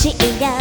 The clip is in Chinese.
亲一个